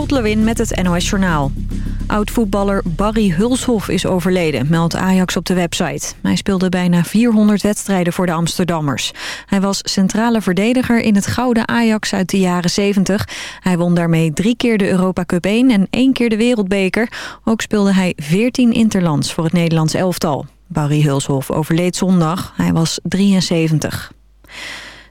Lot Lewin met het NOS Journaal. Oud-voetballer Barry Hulshoff is overleden, meldt Ajax op de website. Hij speelde bijna 400 wedstrijden voor de Amsterdammers. Hij was centrale verdediger in het gouden Ajax uit de jaren 70. Hij won daarmee drie keer de Europa Cup 1 en één keer de Wereldbeker. Ook speelde hij 14 interlands voor het Nederlands elftal. Barry Hulshoff overleed zondag. Hij was 73.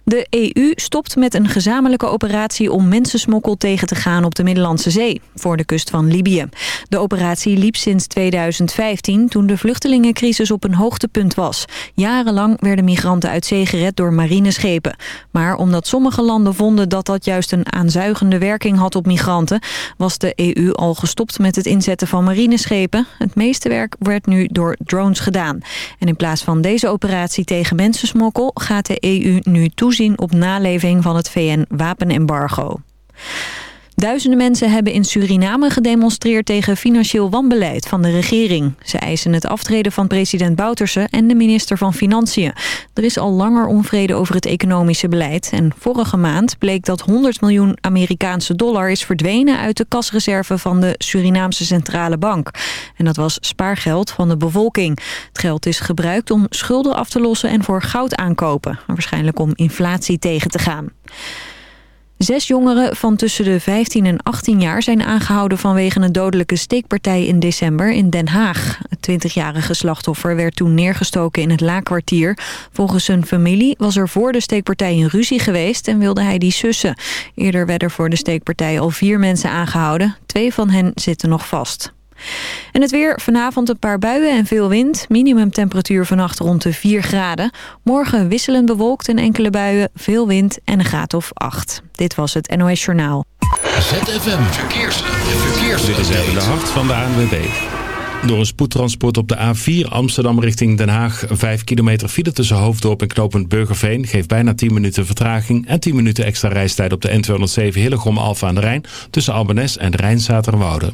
De EU stopt met een gezamenlijke operatie om mensensmokkel tegen te gaan op de Middellandse Zee, voor de kust van Libië. De operatie liep sinds 2015, toen de vluchtelingencrisis op een hoogtepunt was. Jarenlang werden migranten uit zee gered door marineschepen. Maar omdat sommige landen vonden dat dat juist een aanzuigende werking had op migranten, was de EU al gestopt met het inzetten van marineschepen. Het meeste werk werd nu door drones gedaan. En in plaats van deze operatie tegen mensensmokkel gaat de EU nu toezien op naleving van het VN-wapenembargo. Duizenden mensen hebben in Suriname gedemonstreerd tegen financieel wanbeleid van de regering. Ze eisen het aftreden van president Bouterse en de minister van Financiën. Er is al langer onvrede over het economische beleid. En vorige maand bleek dat 100 miljoen Amerikaanse dollar is verdwenen uit de kasreserve van de Surinaamse Centrale Bank. En dat was spaargeld van de bevolking. Het geld is gebruikt om schulden af te lossen en voor goud aankopen. Waarschijnlijk om inflatie tegen te gaan. Zes jongeren van tussen de 15 en 18 jaar zijn aangehouden vanwege een dodelijke steekpartij in december in Den Haag. Het 20-jarige slachtoffer werd toen neergestoken in het Laakkwartier. Volgens zijn familie was er voor de steekpartij een ruzie geweest en wilde hij die sussen. Eerder werden voor de steekpartij al vier mensen aangehouden. Twee van hen zitten nog vast. En het weer, vanavond een paar buien en veel wind. Minimumtemperatuur vannacht rond de 4 graden. Morgen wisselend bewolkt en enkele buien, veel wind en een graad of 8. Dit was het NOS Journaal. ZFM Verkeers. Verkeers. Dit is even de hart van de ANWB. Door een spoedtransport op de A4 Amsterdam richting Den Haag. 5 kilometer file tussen Hoofddorp en knooppunt Burgerveen. Geeft bijna 10 minuten vertraging. En 10 minuten extra reistijd op de N207 Hillegom Alfa aan de Rijn. Tussen Albenes en Rijnzaterwoude.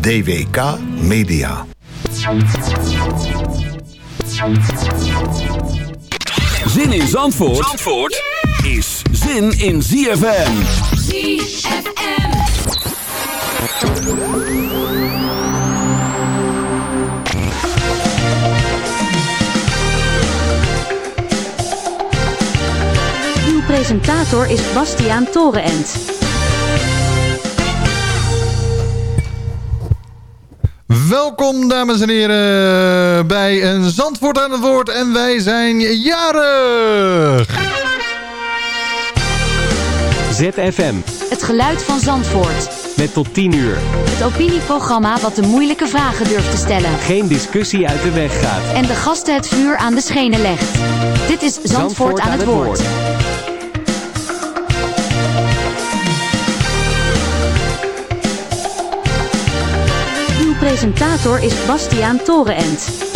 DWK Media. Zin in Zandvoort, Zandvoort is zin in ZFM. ZFM. Uw presentator is Bastiaan Torenent. Welkom dames en heren bij een Zandvoort aan het woord en wij zijn jarig. ZFM. Het geluid van Zandvoort. Met tot 10 uur. Het opinieprogramma wat de moeilijke vragen durft te stellen. Geen discussie uit de weg gaat. En de gasten het vuur aan de schenen legt. Dit is Zandvoort, aan het woord. Presentator is Bastiaan Torenent.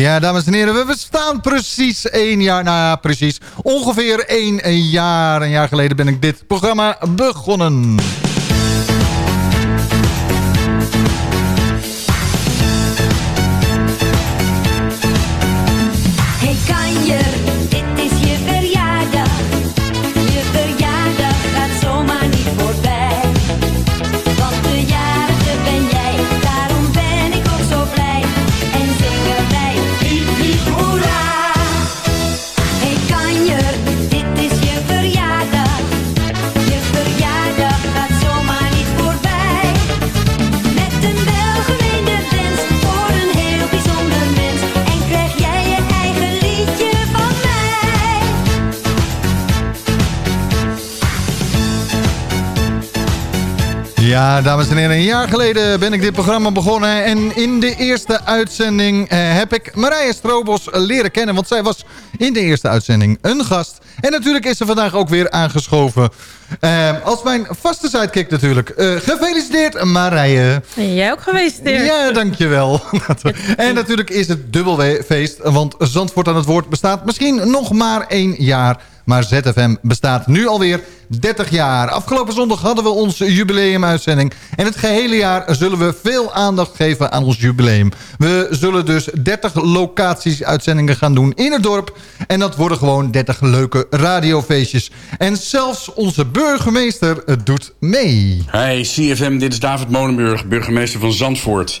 Ja, dames en heren, we bestaan precies één jaar. Nou ja, precies. Ongeveer één jaar. Een jaar geleden ben ik dit programma begonnen. Ja, dames en heren, een jaar geleden ben ik dit programma begonnen. En in de eerste uitzending eh, heb ik Marije Strobos leren kennen. Want zij was in de eerste uitzending een gast. En natuurlijk is ze vandaag ook weer aangeschoven. Eh, als mijn vaste sidekick natuurlijk. Eh, gefeliciteerd Marije. Jij ook gefeliciteerd. Ja, dankjewel. en natuurlijk is het dubbel feest, want Zandvoort aan het woord bestaat misschien nog maar één jaar. Maar ZFM bestaat nu alweer 30 jaar. Afgelopen zondag hadden we onze jubileumuitzending. En het gehele jaar zullen we veel aandacht geven aan ons jubileum. We zullen dus 30 locaties uitzendingen gaan doen in het dorp. En dat worden gewoon 30 leuke radiofeestjes. En zelfs onze burgemeester eh, doet mee. Hi, CFM, dit is David Monenburg, burgemeester van Zandvoort.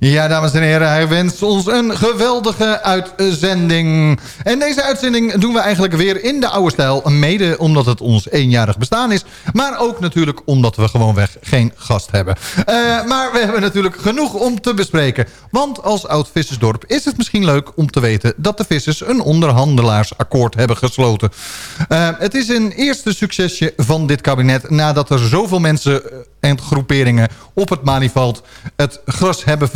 Ja, dames en heren, hij wenst ons een geweldige uitzending. En deze uitzending doen we eigenlijk weer in de oude stijl. Mede omdat het ons eenjarig bestaan is. Maar ook natuurlijk omdat we gewoonweg geen gast hebben. Eh, maar we hebben natuurlijk genoeg om te bespreken. Want als oud vissersdorp is het misschien leuk om te weten... dat de vissers een onderhandelaarsakkoord hebben gesloten. Eh, het is een eerste succesje van dit kabinet... nadat er zoveel mensen en groeperingen op het manivalt het gras hebben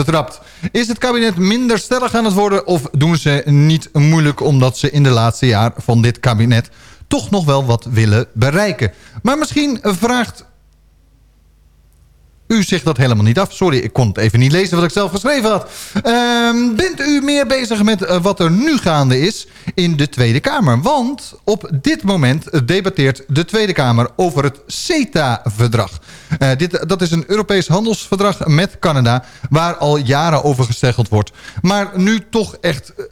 Is het kabinet minder stellig aan het worden... of doen ze niet moeilijk omdat ze in de laatste jaar van dit kabinet... toch nog wel wat willen bereiken? Maar misschien vraagt u zich dat helemaal niet af. Sorry, ik kon het even niet lezen wat ik zelf geschreven had. Ehm, bent u meer bezig met eh, wat er nu gaande is in de Tweede Kamer? Want op dit moment debatteert de Tweede Kamer over het CETA-verdrag. Eh, dit, dat is een Europees handelsverdrag met Canada... waar al jaren over gesteggeld wordt. Maar nu toch echt eh,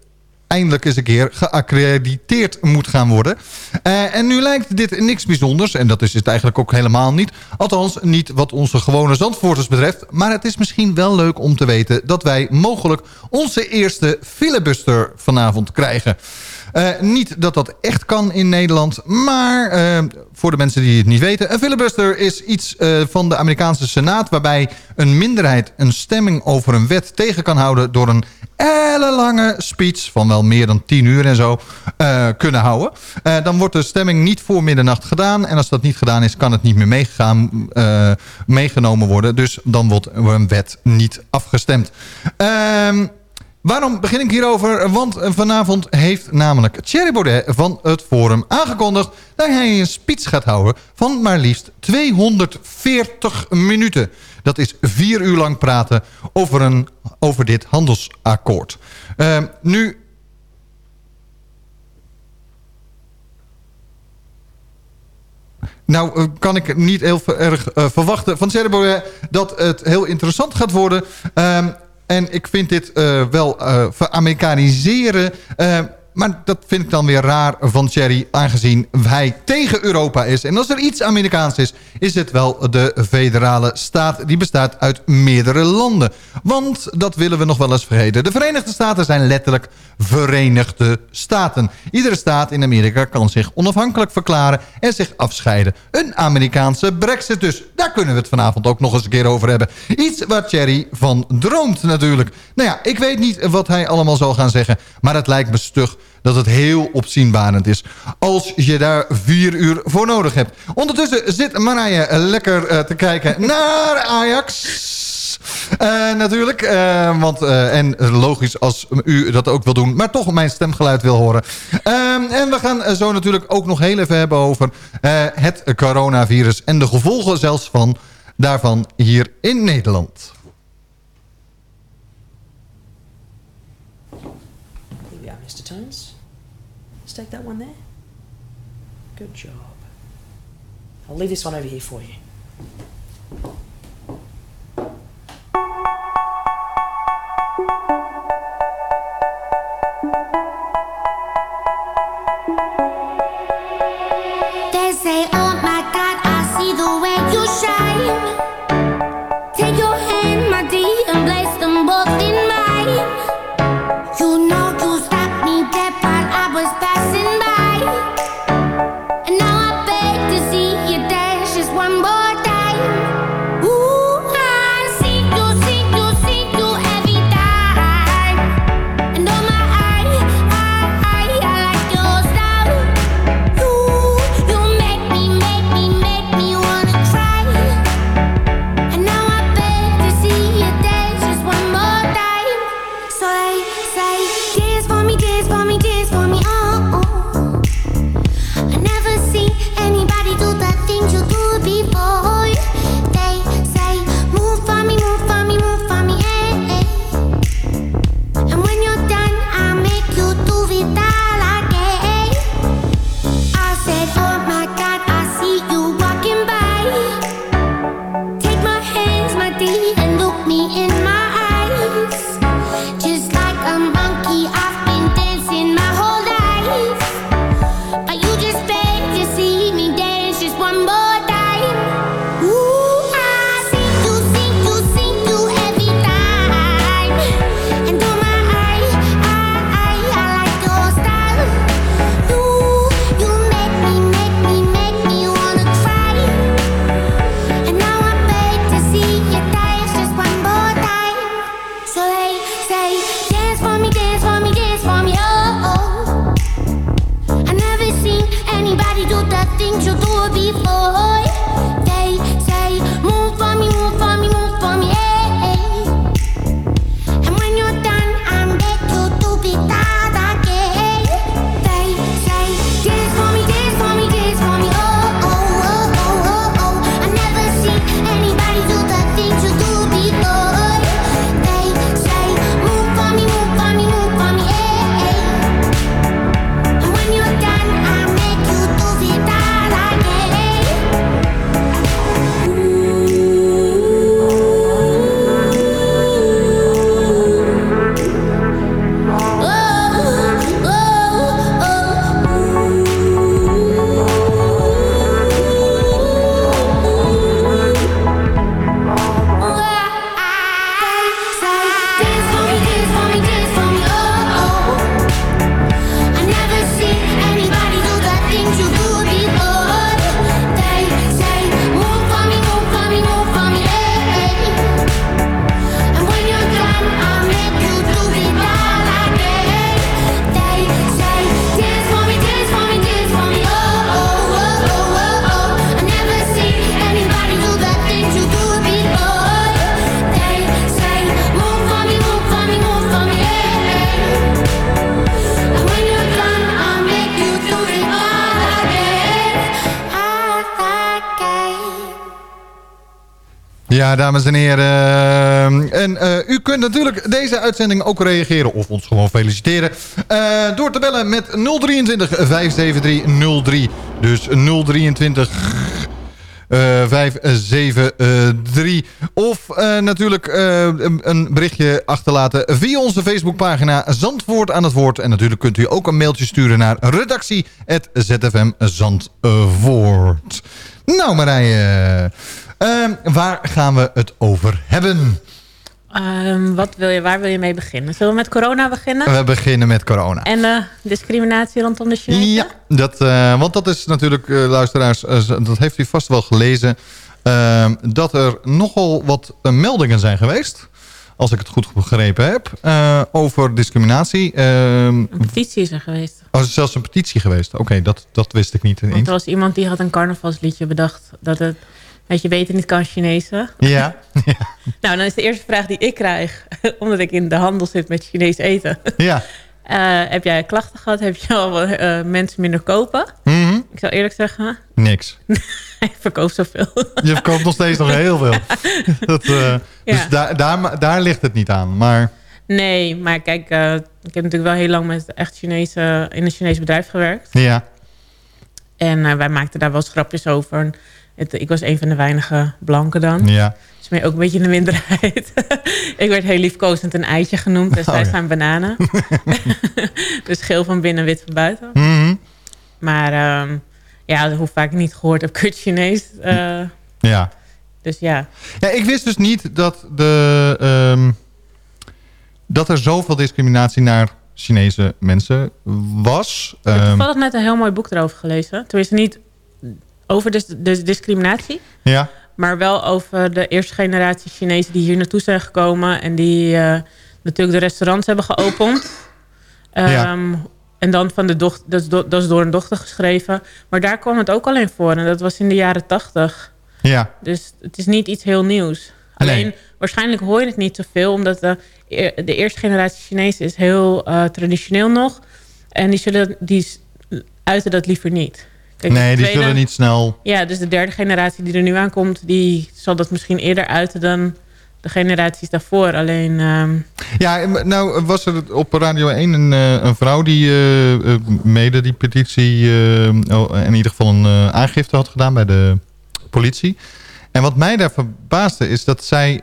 eindelijk eens een keer geaccrediteerd moet gaan worden. Uh, en nu lijkt dit niks bijzonders. En dat is het eigenlijk ook helemaal niet. Althans, niet wat onze gewone Zandvoorters betreft. Maar het is misschien wel leuk om te weten... dat wij mogelijk onze eerste filibuster vanavond krijgen. Uh, niet dat dat echt kan in Nederland. Maar uh, voor de mensen die het niet weten... een filibuster is iets uh, van de Amerikaanse Senaat... waarbij een minderheid een stemming over een wet tegen kan houden... door een ellenlange speech van wel meer dan 10 uur en zo uh, kunnen houden. Uh, dan wordt de stemming niet voor middernacht gedaan. En als dat niet gedaan is, kan het niet meer meegegaan, meegenomen worden. Dus dan wordt een wet niet afgestemd. Ehm, Waarom begin ik hierover? Want vanavond heeft namelijk Thierry Baudet van het Forum aangekondigd... dat hij een speech gaat houden van maar liefst 240 minuten. Dat is vier uur lang praten over, een, over dit handelsakkoord. Uh, nu... Nou kan ik niet heel erg uh, verwachten van Baudet... dat het heel interessant gaat worden... Uh, en ik vind dit uh, wel uh, veramerikaniseren. Maar dat vind ik dan weer raar van Thierry, aangezien hij tegen Europa is. En als er iets Amerikaans is, is het wel de federale staat. Die bestaat uit meerdere landen. Want, dat willen we nog wel eens vergeten... de Verenigde Staten zijn letterlijk Verenigde Staten. Iedere staat in Amerika kan zich onafhankelijk verklaren... en zich afscheiden. Een Amerikaanse brexit dus. Daar kunnen we het vanavond ook nog eens een keer over hebben. Iets waar Thierry van droomt natuurlijk. Nou ja, ik weet niet wat hij allemaal zal gaan zeggen... maar het lijkt me stug dat het heel opzienbarend is. Als je daar vier uur voor nodig hebt. Ondertussen zit Marije lekker eh, te kijken naar Ajax. Eh, natuurlijk, eh, want, en logisch als u dat ook wil doen, maar toch mijn stemgeluid wil horen. En we gaan zo natuurlijk ook nog heel even hebben over het coronavirus en de gevolgen zelfs van daarvan hier in Nederland. Take that one there. Good job. I'll leave this one over here for you. So they say, dance for me, dance for me, dance for me, oh. I never seen anybody do the things you do before. Ja, dames en heren. En eh, u kunt natuurlijk deze uitzending ook reageren of ons gewoon feliciteren. eh, door te bellen met 023 573 03. Dus 023 eh 573. Of eh, natuurlijk een- berichtje achterlaten via onze Facebookpagina Zandvoort aan het woord. En natuurlijk kunt u ook een mailtje sturen naar redactie.zfm Zandvoort. Nou Marije, eh, waar gaan we het over hebben? Ehm, wat wil je, waar wil je mee beginnen? Zullen we met corona beginnen? We beginnen met corona. En eh, discriminatie rondom de Chinezen? Ja, dat, eh, want dat is natuurlijk, eh, luisteraars, dat heeft u vast wel gelezen... eh, dat er nogal wat meldingen zijn geweest als ik het goed begrepen heb, over discriminatie. Ehm, Een petitie is er geweest. oh, is zelfs een petitie geweest. Oké, dat, dat wist ik niet Want ineens. er was iemand die had een carnavalsliedje bedacht. Dat het, weet je, weten niet kan Chinezen. Ja, Nou, dan is de eerste vraag die ik krijg, omdat ik in de handel zit met Chinees eten. ja. Eh, heb jij klachten gehad? Heb je al eh, mensen minder kopen? Mhm. Ik zou eerlijk zeggen, Niks. ik verkoop zoveel. Je verkoopt nog steeds nog heel veel. Dat, eh, Ja. Dus daar, daar, daar ligt het niet aan. Maar Nee, maar kijk, ik heb natuurlijk wel heel lang met echt Chinese, in een Chinees bedrijf gewerkt. ja, En wij maakten daar wel eens grapjes over. En Het, ik was een van de weinige blanken dan. ja. Dus ben ook een beetje in de minderheid. ik werd heel liefkozend een eitje genoemd. Dus Oh, wij ja. zijn bananen. dus geel van binnen, wit van buiten. Mhm. Maar ehm, ja, hoe vaak ik niet gehoord heb, kut Chinees. eh, ja. dus ja. Ja, ik wist dus niet dat, de, ehm, dat er zoveel discriminatie naar Chinese mensen was. Ik heb Ehm, toevallig net een heel mooi boek erover gelezen. Tenminste niet over de, de discriminatie. ja, Maar wel over de eerste generatie Chinezen die hier naartoe zijn gekomen. En die eh, natuurlijk de restaurants hebben geopend. Ja. Ehm, En dan van de dochter, dat is, do- dat is door een dochter geschreven. Maar daar kwam het ook alleen voor. En dat was in de jaren tachtig. ja, Dus het is niet iets heel nieuws. Alleen, waarschijnlijk hoor je het niet zoveel. Omdat de, e- de eerste generatie Chinezen is heel eh, traditioneel nog. En die, zullen, die uiten dat liever niet. Kijk, nee, die tweede- zullen niet snel... Ja, dus de derde generatie die er nu aankomt... die zal dat misschien eerder uiten dan de generaties daarvoor. Alleen, ehm, Ja, nou was er op Radio 1 een, eh, een vrouw die eh, eh, mede die petitie... oh, in ieder geval een aangifte had gedaan bij de politie. En wat mij daar verbaasde is dat zij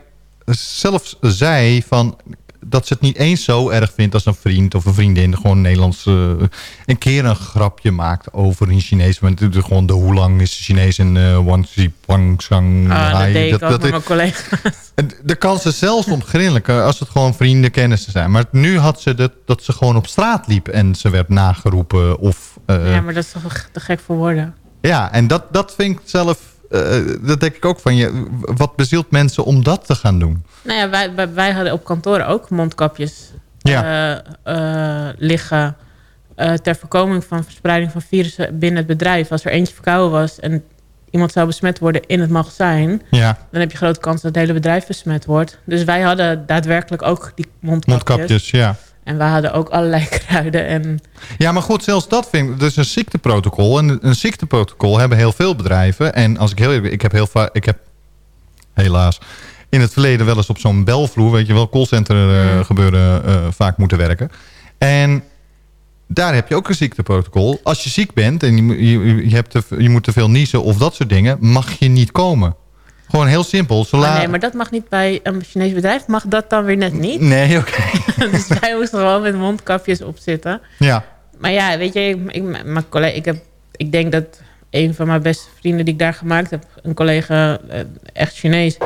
zelfs zei van dat ze het niet eens zo erg vindt als een vriend of een vriendin gewoon Nederlands eh, een keer een grapje maakt over een Chinees. Want het is gewoon de hoe lang is de Chinees in uh, Wangzi Pangsang. ah, dat deed ik ook met mijn collega's. De kans is zelfs om grinniken als het gewoon vrienden, kennissen zijn. Maar nu had ze dat, dat ze gewoon op straat liep en ze werd nageroepen. Of, eh, ja, maar dat is toch te gek voor woorden. ja, en dat, dat vind ik zelf, eh, dat denk ik ook van je. Wat bezielt mensen om dat te gaan doen? Nou ja, wij, wij, wij hadden op kantoor ook mondkapjes Ja. eh, eh, liggen... ter voorkoming van verspreiding van virussen binnen het bedrijf. Als er eentje verkouden was en iemand zou besmet worden in het magazijn... Ja. dan heb je grote kans dat het hele bedrijf besmet wordt. Dus wij hadden daadwerkelijk ook die mondkapjes. Mondkapjes, ja. En wij hadden ook allerlei kruiden en... Ja, maar goed, zelfs dat vind ik... Dus een ziekteprotocol. En een ziekteprotocol hebben heel veel bedrijven. En als ik heel eerlijk ben, ik heb heel vaak... Ik heb helaas in het verleden wel eens op zo'n belvloer... weet je wel, callcenter eh, gebeuren eh, vaak moeten werken. En daar heb je ook een ziekteprotocol. Als je ziek bent en je, je, je, hebt te, je moet te veel niezen of dat soort dingen... mag je niet komen. Gewoon heel simpel. Oh, nee, maar dat mag niet bij een Chinees bedrijf. Mag dat dan weer net niet? Nee, oké. dus wij moesten gewoon met mondkapjes opzitten. Ja. Maar ja, weet je, ik, ik, mijn collega, ik, heb, ik denk dat een van mijn beste vrienden die ik daar gemaakt heb... een collega, eh, echt Chinees...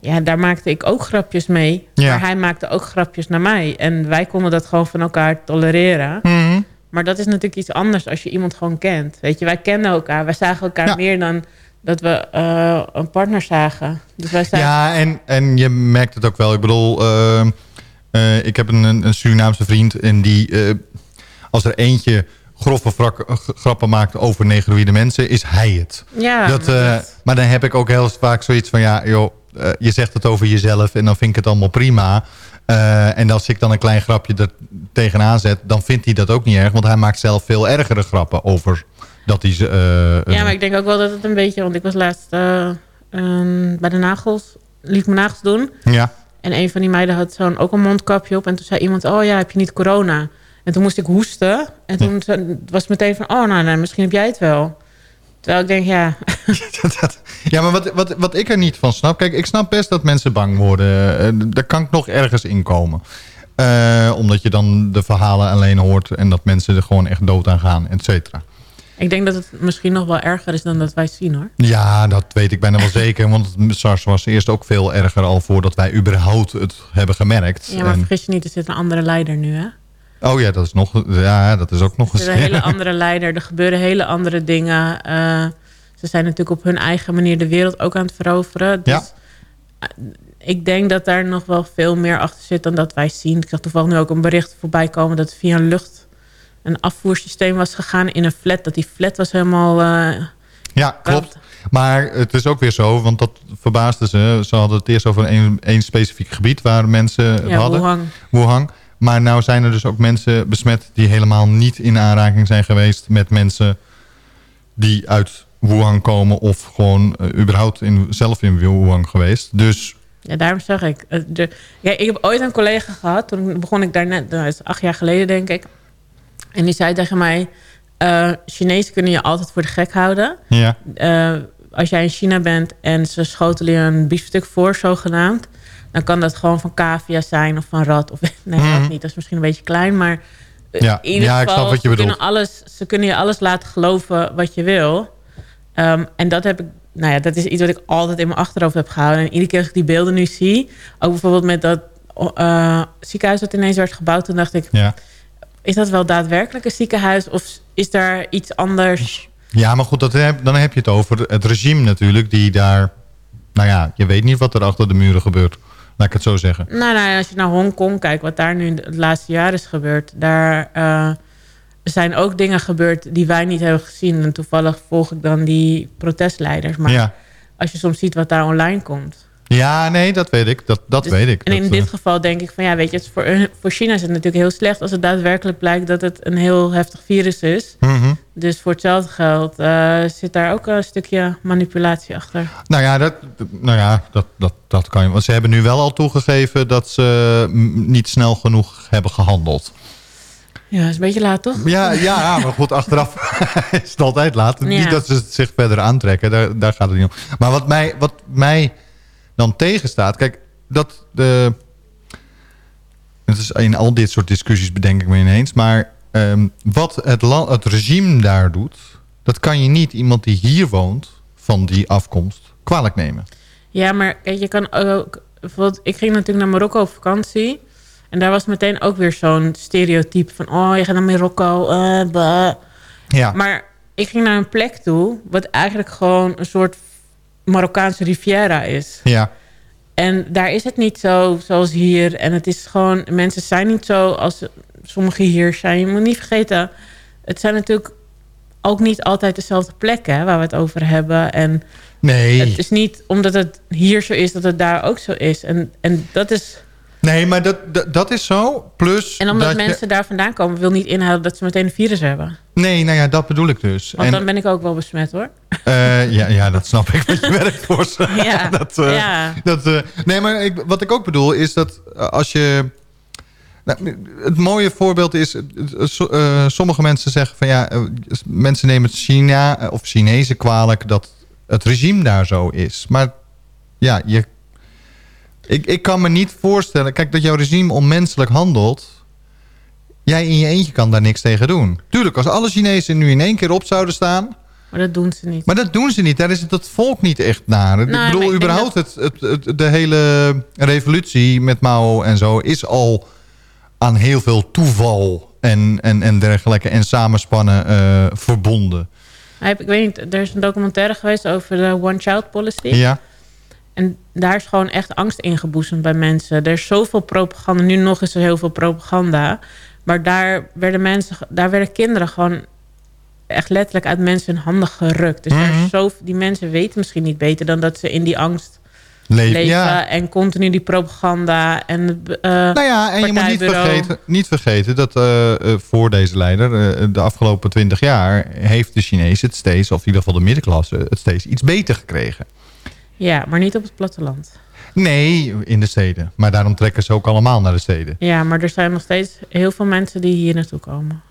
Ja, daar maakte ik ook grapjes mee. Ja. Maar hij maakte ook grapjes naar mij. En wij konden dat gewoon van elkaar tolereren. Mhm. Maar dat is natuurlijk iets anders als je iemand gewoon kent. Weet je, wij kennen elkaar. Wij zagen elkaar meer dan dat we eh, een partner zagen. Dus wij zagen... Ja, en, en je merkt het ook wel. Ik bedoel, eh, eh, ik heb een, een Surinaamse vriend... en die, als er eentje grove g- grappen maakt over negroïde mensen... is hij het. Ja, dat, maar maar dan heb ik ook heel vaak zoiets van... ja, joh, je zegt het over jezelf en dan vind ik het allemaal prima... En als ik dan een klein grapje er tegenaan zet... dan vindt hij dat ook niet erg. Want hij maakt zelf veel ergere grappen over dat eh, Ja, maar ik denk ook wel dat het een beetje... Want ik was laatst eh, ehm, bij de nagels... liet mijn nagels doen. Ja. En een van die meiden had zo'n ook een mondkapje op. En toen zei iemand, oh ja, heb je niet corona? En toen moest ik hoesten. En toen was het meteen van, oh nou, nou, misschien heb jij het wel. Terwijl ik denk, ja... Ja, maar wat, wat, wat ik er niet van snap... Kijk, ik snap best dat mensen bang worden. Eh, daar kan ik nog ergens in komen. Omdat je dan de verhalen alleen hoort... en dat mensen er gewoon echt dood aan gaan, et cetera. Ik denk dat het misschien nog wel erger is dan dat wij zien, hoor. Ja, dat weet ik bijna wel zeker. Want SARS was eerst ook veel erger... al voordat wij überhaupt het hebben gemerkt. Ja, maar En- vergis je niet, er zit een andere leider nu, hè? oh ja, dat is, nog, ja, dat is ook nog Er eens... is een hele andere leider, er gebeuren hele andere dingen. Eh, ze zijn natuurlijk op hun eigen manier de wereld ook aan het veroveren. Dus, Ja. eh, ik denk dat daar nog wel veel meer achter zit dan dat wij zien. Ik zag toevallig nu ook een bericht voorbij komen... dat via een lucht een afvoersysteem was gegaan in een flat. Dat die flat was helemaal... eh, Ja, klopt. Maar het is ook weer zo, want dat verbaasde ze. Ze hadden het eerst over één, één specifiek gebied waar mensen het Ja, hadden. Wuhan. Wuhan. Maar nou zijn er dus ook mensen besmet die helemaal niet in aanraking zijn geweest met mensen die uit Wuhan komen of gewoon eh, überhaupt in, zelf in Wuhan geweest. Dus Ja, daarom zeg ik. eh, De, ja, ik heb ooit een collega gehad. Toen begon ik daar net, dat is acht jaar geleden denk ik. En die zei tegen mij... eh Chinezen kunnen je altijd voor de gek houden. ja, Eh, als jij in China bent en ze schotelen je een biefstuk voor, zogenaamd... dan kan dat gewoon van cavia zijn of van rat. Of, nee, Mhm. rat niet. Dat is misschien een beetje klein, maar... eh, Ja, in ieder ja, ik geval, snap wat je ze bedoelt. Kunnen alles, ze kunnen je alles laten geloven wat je wil. Ehm, en dat heb ik... Nou ja, dat is iets wat ik altijd in mijn achterhoofd heb gehouden. En iedere keer als ik die beelden nu zie... ook bijvoorbeeld met dat ziekenhuis dat ineens werd gebouwd... toen dacht ik, ja. Is dat wel daadwerkelijk een ziekenhuis... of is daar iets anders... ja, maar goed, dat heb, dan heb je het over het regime natuurlijk die daar... Nou ja, je weet niet wat er achter de muren gebeurt. Laat ik het zo zeggen. Nou, nou, als je naar Hongkong kijkt, wat daar nu het laatste jaar is gebeurd, daar eh, zijn ook dingen gebeurd die wij niet hebben gezien. En toevallig volg ik dan die protestleiders. Maar Ja. als je soms ziet wat daar online komt. Ja, nee, dat weet ik. Dat, dat Dus- weet ik. En in Dat, dit eh, geval denk ik van ja, weet je, het voor, voor China is het natuurlijk heel slecht als het daadwerkelijk blijkt dat het een heel heftig virus is. mhm. Dus voor hetzelfde geld eh, zit daar ook een stukje manipulatie achter. Nou ja, dat, nou ja dat, dat, dat kan je. Want ze hebben nu wel al toegegeven dat ze mm, niet snel genoeg hebben gehandeld. Ja, is een beetje laat toch? Ja, ja maar goed, achteraf is het altijd laat. Ja. Niet dat ze het zich verder aantrekken, daar, daar gaat het niet om. Maar wat mij, wat mij dan tegenstaat... Kijk, dat de... Het is in al dit soort discussies bedenk ik me ineens. Maar ehm, wat het, la- het regime daar doet... dat kan je niet iemand die hier woont... van die afkomst kwalijk nemen. Ja, maar je kan ook... Bijvoorbeeld, ik ging natuurlijk naar Marokko op vakantie. En daar was meteen ook weer zo'n stereotype van... Oh, je gaat naar Marokko. eh, bah. Ja. Maar ik ging naar een plek toe... wat eigenlijk gewoon een soort Marokkaanse Riviera is. Ja. En daar is het niet zo zoals hier. En het is gewoon... Mensen zijn niet zo als sommige hier zijn. Je moet niet vergeten... Het zijn natuurlijk ook niet altijd dezelfde plekken... waar we het over hebben. En Nee. het is niet omdat het hier zo is... dat het daar ook zo is. En, en dat is... Nee, maar dat, dat, dat is zo. Plus En omdat je- mensen daar vandaan komen... wil niet inhouden dat ze meteen een virus hebben. Nee, nou ja, dat bedoel ik dus. Want En- dan ben ik ook wel besmet hoor. Eh, ja, ja, dat snap ik. Want je werkt voor ze. Ja, dat, eh, ja. dat, eh, nee, maar ik, wat ik ook bedoel is dat eh, als je... Nou, het mooie voorbeeld is... eh, so- eh, sommige mensen zeggen van ja... eh, mensen nemen het China eh, of Chinezen kwalijk... dat het regime daar zo is. Maar ja, je, ik, ik kan me niet voorstellen... Kijk, dat jouw regime onmenselijk handelt... Jij in je eentje kan daar niks tegen doen. Tuurlijk, als alle Chinezen nu in één keer op zouden staan... Maar dat doen ze niet. Maar dat doen ze niet. Daar is het het volk niet echt naar. Nou, ik bedoel, ik überhaupt het, het, het- de hele revolutie met Mao en zo... is al aan heel veel toeval en, en, en dergelijke... en samenspannen eh, verbonden. Ik weet niet, er is een documentaire geweest over de One Child Policy. Ja, daar is gewoon echt angst ingeboezemd bij mensen. Er is zoveel propaganda. Nu nog is er heel veel propaganda. Maar daar werden, mensen, daar werden kinderen gewoon echt letterlijk uit mensen hun handen gerukt. Dus er Mhm. zo, die mensen weten misschien niet beter dan dat ze in die angst Leven, leven. ja. En continu die propaganda. En, eh Nou ja, en je moet niet vergeten, niet vergeten dat eh, eh, voor deze leider... de afgelopen twintig jaar heeft de Chinezen het steeds... of in ieder geval de middenklasse het steeds iets beter gekregen. Ja, maar niet op het platteland. Nee, in de steden. Maar daarom trekken ze ook allemaal naar de steden. Ja, maar er zijn nog steeds heel veel mensen die hier naartoe komen.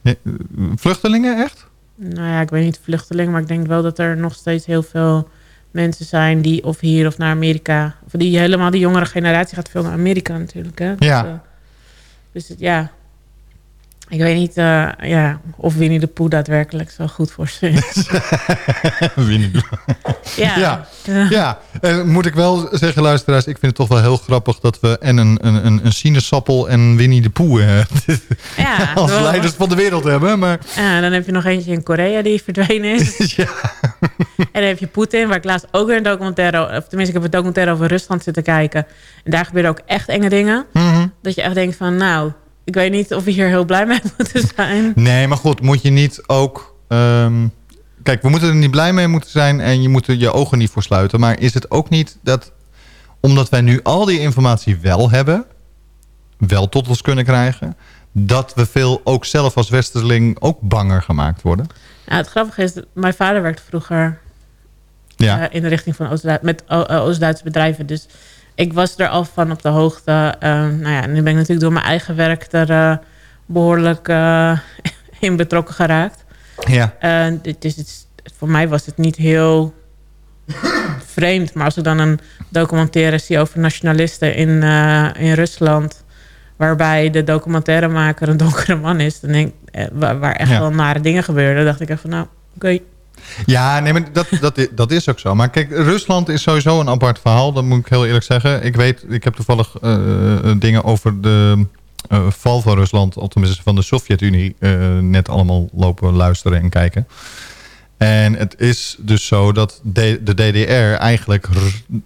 Ja, eh, Vluchtelingen, echt? Nou ja, ik weet niet vluchtelingen, maar ik denk wel dat er nog steeds heel veel mensen zijn die of hier of naar Amerika. Of die helemaal die jongere generatie gaat veel naar Amerika natuurlijk. Hè? Dus, Ja. eh, dus het, ja. Ik weet niet eh, ja, of Winnie de Pooh daadwerkelijk zo goed voor ze is. Winnie de Ja. Ja, ja. En moet ik wel zeggen, luisteraars... ik vind het toch wel heel grappig dat we... en een, een, een, een sinaasappel en Winnie de Pooh... eh, Ja, als wel. leiders van de wereld hebben. Maar Ja, dan heb je nog eentje in Korea die verdwenen is. En dan heb je Poetin, waar ik laatst ook weer een documentaire... of tenminste, ik heb een documentaire over Rusland zitten kijken. En daar gebeuren ook echt enge dingen. Mhm. Dat je echt denkt van, nou... ik weet niet of we hier heel blij mee moeten zijn. Nee, maar goed, moet je niet ook... ehm, kijk, we moeten er niet blij mee moeten zijn... en je moet er je ogen niet voor sluiten. Maar is het ook niet dat... omdat wij nu al die informatie wel hebben... wel tot ons kunnen krijgen... dat we veel ook zelf als westerling ook banger gemaakt worden? Nou, het grappige is, mijn vader werkte vroeger... Ja. eh, in de richting van Oost met O- eh, Oost-Duitse bedrijven. Dus ik was er al van op de hoogte. Eh, nou ja, nu ben ik natuurlijk door mijn eigen werk er eh, behoorlijk eh, in betrokken geraakt. Ja. Eh, dit- voor mij was het niet heel vreemd. Maar als ik dan een documentaire zie over nationalisten in, in Rusland... waarbij de documentairemaker een donkere man is... Dan denk, ik, waar, waar echt Ja. wel nare dingen gebeurden... dacht ik even van nou, oké. Ja, nee, maar dat, dat, dat is ook zo. Maar kijk, Rusland is sowieso een apart verhaal. Dat moet ik heel eerlijk zeggen. Ik weet, ik heb toevallig eh, eh, dingen over de eh, val van Rusland... of tenminste van de Sovjet-Unie... net allemaal lopen luisteren en kijken. En het is dus zo dat de, de DDR eigenlijk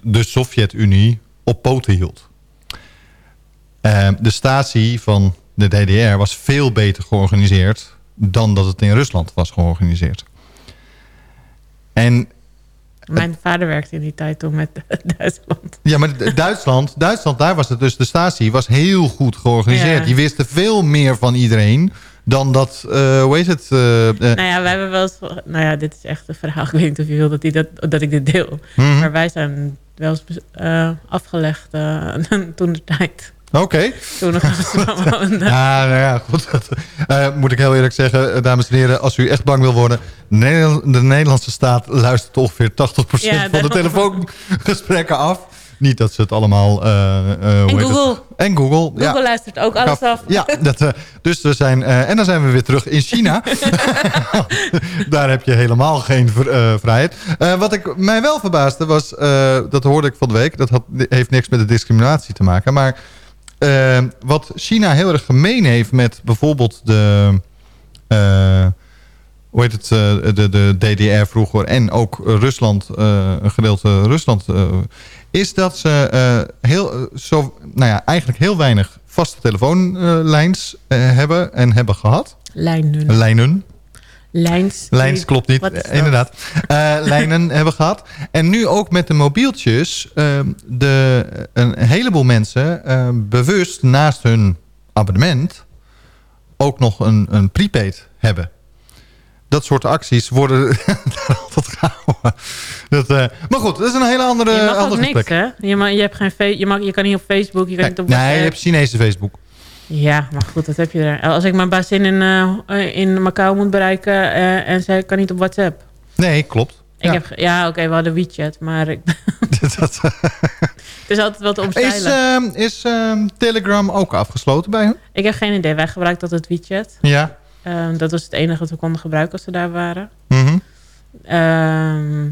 de Sovjet-Unie op poten hield. Eh, de statie van de DDR was veel beter georganiseerd... dan dat het in Rusland was georganiseerd. En Mijn vader werkte in die tijd toen met Duitsland. ja, maar Duitsland, Duitsland, daar was het dus, de statie was heel goed georganiseerd. Ja. Die wisten veel meer van iedereen dan dat, eh, hoe heet het? eh, Nou ja, wij hebben wel eens... Nou ja, dit is echt een verhaal. Ik weet niet of je wil dat, die dat, dat ik dit deel. Mhm. Maar wij zijn wel eens afgelegd toen de tijd. Oké. Toen. Ja, nou ja, goed. Eh, moet ik heel eerlijk zeggen, eh, dames en heren, als u echt bang wil worden, de Nederlandse staat luistert ongeveer 80% Ja, van de telefoongesprekken af. Niet dat ze het allemaal... hoe En heet het? Google. En Google. Google ja. luistert ook alles af. Ja, dat, dus we zijn... en dan zijn we weer terug in China. Daar heb je helemaal geen vr- vrijheid. Wat ik mij wel verbaasde was... dat hoorde ik van de week. Dat had, heeft niks met de discriminatie te maken. Maar eh, wat China heel erg gemeen heeft met bijvoorbeeld de... eh, hoe heet het, eh, de, de DDR vroeger en ook Rusland, eh, een gedeelte Rusland, is dat ze heel, zo, nou ja, eigenlijk heel weinig vaste telefoonlijns hebben en hebben gehad. Lijnen. Lijnen. Lijns. Lijns klopt niet, eh, inderdaad. Eh, lijnen hebben gehad. En nu ook met de mobieltjes. eh, de, een heleboel mensen eh, bewust naast hun abonnement... ook nog een, een prepaid hebben. Dat soort acties worden daar altijd gehouden. Dat, eh, maar goed, dat is een hele andere, Je mag andere niks, hè? Je, mag, je, hebt geen je, mag, je kan niet op Facebook, je kan niet op Nee, je hebt Chinese Facebook. Ja, maar goed, dat heb je er. Als ik mijn bazin in, eh, in Macau moet bereiken eh, en zij kan niet op WhatsApp. Nee, klopt. Ik Ja. heb, ja, oké, we hadden WeChat, maar ik, Dat- het is altijd wel te omstijlen. is ehm, is ehm, Telegram ook afgesloten bij hen? Ik heb geen idee. Wij gebruikten altijd WeChat. Ja. Ehm, dat was het enige wat we konden gebruiken als we daar waren. Ehm,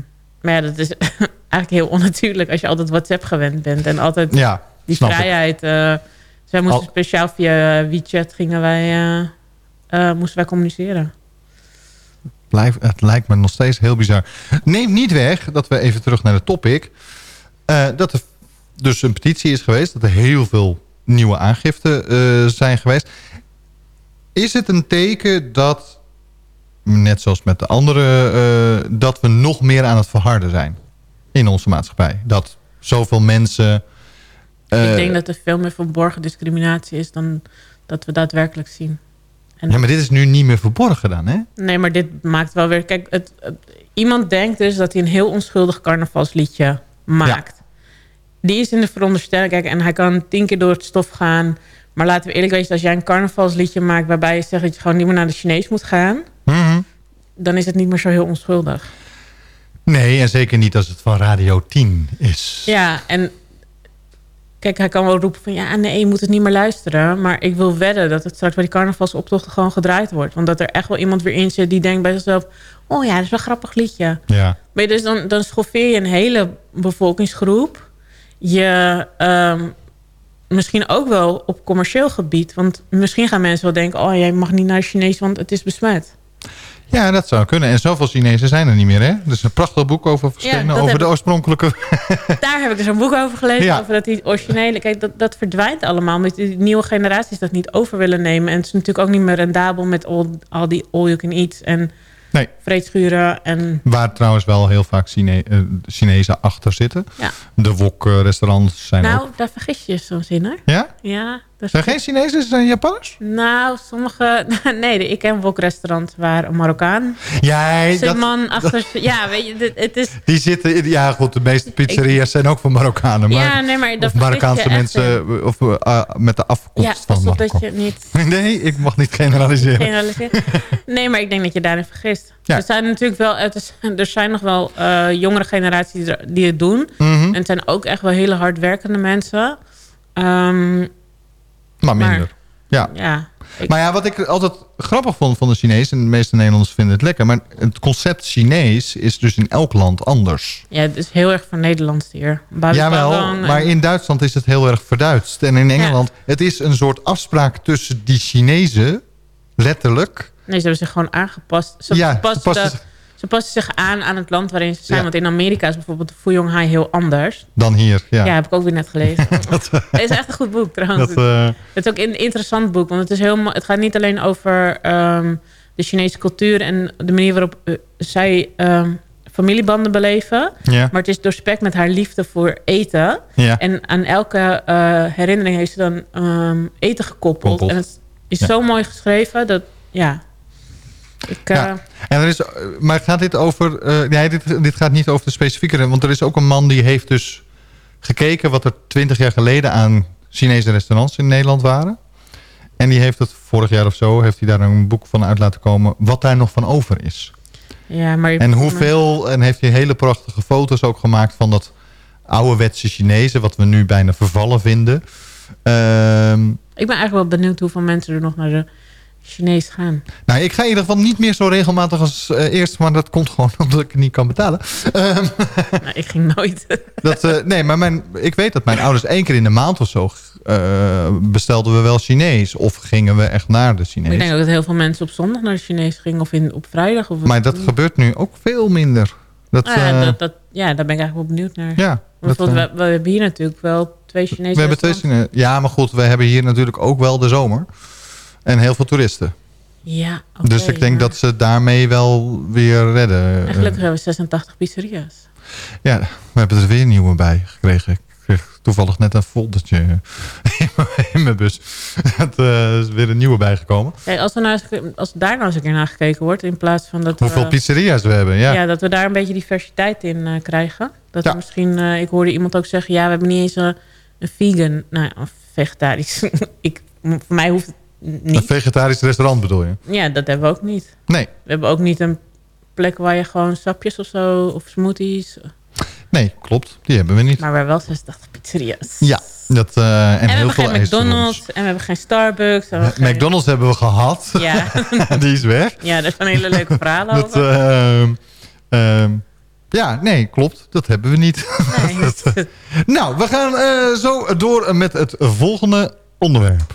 maar ja, dat is eigenlijk heel onnatuurlijk als je altijd WhatsApp gewend bent. En altijd Ja, die vrijheid. Dus wij moesten Al- speciaal via WeChat gingen wij, eh, eh, moesten wij communiceren. Blijf, het lijkt me nog steeds heel bizar. Neem niet weg dat we even terug naar de topic. eh, dat er dus een petitie is geweest. Dat er heel veel nieuwe aangiften eh, zijn geweest. Is het een teken dat, net zoals met de andere... eh, dat we nog meer aan het verharden zijn in onze maatschappij? Dat zoveel mensen... eh, ik denk dat er veel meer verborgen discriminatie is dan dat we daadwerkelijk zien. En Ja, maar dit is nu niet meer verborgen dan, hè? Nee, maar dit maakt wel weer... Kijk, het, het- iemand denkt dus dat hij een heel onschuldig carnavalsliedje maakt. Die is in de veronderstelling... Kijk, en hij kan tien keer door het stof gaan. Maar laten we eerlijk wezen, als jij een carnavalsliedje maakt... waarbij je zegt dat je gewoon niet meer naar de Chinees moet gaan... Mhm. dan is het niet meer zo heel onschuldig. Nee, en zeker niet als het van Radio 10 is. Ja, en... Kijk, hij kan wel roepen van... ja, nee, je moet het niet meer luisteren. Maar ik wil wedden dat het straks bij die carnavalsoptochten gewoon gedraaid wordt. Want dat er echt wel iemand weer in zit die denkt bij zichzelf... oh ja, dat is wel een grappig liedje. Ja. Maar je, dus dan, dan schoffeer je een hele bevolkingsgroep. Je... ehm, misschien ook wel op commercieel gebied. Want misschien gaan mensen wel denken... oh, jij mag niet naar Chinees, want het is besmet. Ja, dat zou kunnen. En zoveel Chinezen zijn er niet meer, hè? Er is een prachtig boek over verschenen, over heb de oorspronkelijke... Daar heb ik dus een boek over gelezen. Ja. Over dat die originele... Kijk, dat, dat verdwijnt allemaal. Omdat die nieuwe generaties dat niet over willen nemen. En het is natuurlijk ook niet meer rendabel met al, al die all you can eat. En Nee. vreedschuren. En Waar trouwens wel heel vaak Chine eh, Chinezen achter zitten. Ja. De wok-restaurants zijn nou, ook... daar vergis je je soms in, hoor. Ja? Ja. Dat Zijn geen Chinezen, zijn Japanners? Nou, sommige... Nee, ik ken een wokrestaurant waar een Marokkaan... Ja, dat, man achter... Ja, weet je, het is... die zitten... in- Ja, goed, de meeste pizzeria's zijn ook van Marokkanen. Maar, Ja, nee, maar dat of Marokkaanse mensen of, eh, met de afkomst Ja, van Marokko. dat je niet... Nee, ik mag niet generaliseren. generaliseren. Nee, maar ik denk dat je daarin vergist. Ja. Er zijn natuurlijk wel, het is, er zijn nog wel eh, jongere generaties die, die het doen. Mhm. En het zijn ook echt wel hele hardwerkende mensen. Ehm, Maar minder. Maar- ja. ja, ik- Maar ja, wat ik altijd grappig vond van de Chinezen... en de meeste Nederlanders vinden het lekker... maar het concept Chinees is dus in elk land anders. ja, het is heel erg van Nederlands hier. Jawel, en- maar in Duitsland is het heel erg verduidst. En in Engeland, het is een soort afspraak tussen die Chinezen... letterlijk... Nee, ze hebben zich gewoon aangepast. Ze, Ja, ze passen zich aan aan het land waarin ze zijn. Ja. Want in Amerika is bijvoorbeeld de Fuyong Hai heel anders. dan hier. Ja. Ja, heb ik ook weer net gelezen. Dat, Het is echt een goed boek trouwens. dat, eh, Het is ook een interessant boek, want het, is heel, het gaat niet alleen over ehm, de Chinese cultuur en de manier waarop eh, zij ehm, familiebanden beleven. Ja. Maar het is doorspekt met haar liefde voor eten. Ja. En aan elke eh, herinnering heeft ze dan ehm, eten gekoppeld. Koppeld. En het is zo mooi geschreven dat, ja. Ik, eh, Ja. En er is, eh, maar gaat dit over... eh, nee, dit, dit gaat niet over de specifieke... want er is ook een man die heeft dus gekeken... wat er twintig jaar geleden aan Chinese restaurants in Nederland waren. En die heeft het vorig jaar of zo... heeft hij daar een boek van uit laten komen... wat daar nog van over is. ja, maar, En hoeveel... en heeft hij hele prachtige foto's ook gemaakt... van dat ouderwetse Chinezen... wat we nu bijna vervallen vinden. Ehm, Ik ben eigenlijk wel benieuwd hoeveel mensen er nog naar de Chinees gaan. Nou, ik ga in ieder geval niet meer zo regelmatig als eh, eerst, maar dat komt gewoon omdat ik het niet kan betalen. Ehm, Nou, ik ging nooit. dat, eh, nee, maar mijn, ik weet dat mijn ouders één keer in de maand of zo eh, bestelden we wel Chinees. Of gingen we echt naar de ik Chinees. denk ook dat heel veel mensen op zondag naar de Chinees gingen of in, op vrijdag. Of Maar dat gebeurt nu ook veel minder. Dat, Ah, ja, dat, dat, ja, daar ben ik eigenlijk wel benieuwd naar. ja, Want dat, we, we hebben hier natuurlijk wel twee Chinese we hebben twee. Chinees. Ja, maar goed, we hebben hier natuurlijk ook wel de zomer. En heel veel toeristen. Ja, dus ik denk ja. dat ze daarmee wel weer redden. En gelukkig hebben we 86 pizzeria's. Ja, we hebben er weer nieuwe bij gekregen. Ik kreeg toevallig net een foldertje in mijn- bus. Het eh, is weer een nieuwe bijgekomen. Kijk, als, we nou eens, als daar nou eens een keer naar gekeken wordt... in plaats van dat Hoeveel we, pizzeria's we hebben, ja. ja. dat we daar een beetje diversiteit in eh, krijgen. Dat Ja. er misschien... eh, ik hoorde iemand ook zeggen... ja, we hebben niet eens een, een vegan... nou een vegetarisch. ik, voor mij hoeft het Een vegetarisch restaurant bedoel je? Ja, dat hebben we ook niet. Nee, We hebben ook niet een plek waar je gewoon sapjes of zo... of smoothies... nee, klopt. Die hebben we niet. maar waar wel 86 pizzeria's. Ja, dat, eh, en, En, we heel hebben veel geen McDonald's en we hebben geen Starbucks. We hebben geen- McDonald's hebben we gehad. Ja. Die is weg. ja, daar zijn hele leuke verhalen Dat, over. ehm, ehm, ja, nee, klopt. Dat hebben we niet. Nee. Dat, eh, nou, we gaan eh, zo door met het volgende onderwerp.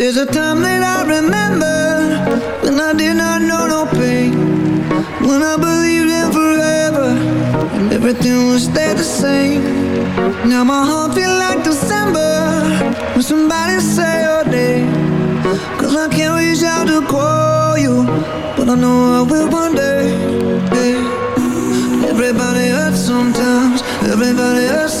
There's a time that I remember when I did not know no pain. When I believed in forever and everything would stay the same. Now my heart feel like December when somebody say your name. Cause I can't reach out to call you, but I know I will one day. Hey. Everybody hurts sometimes, everybody hurts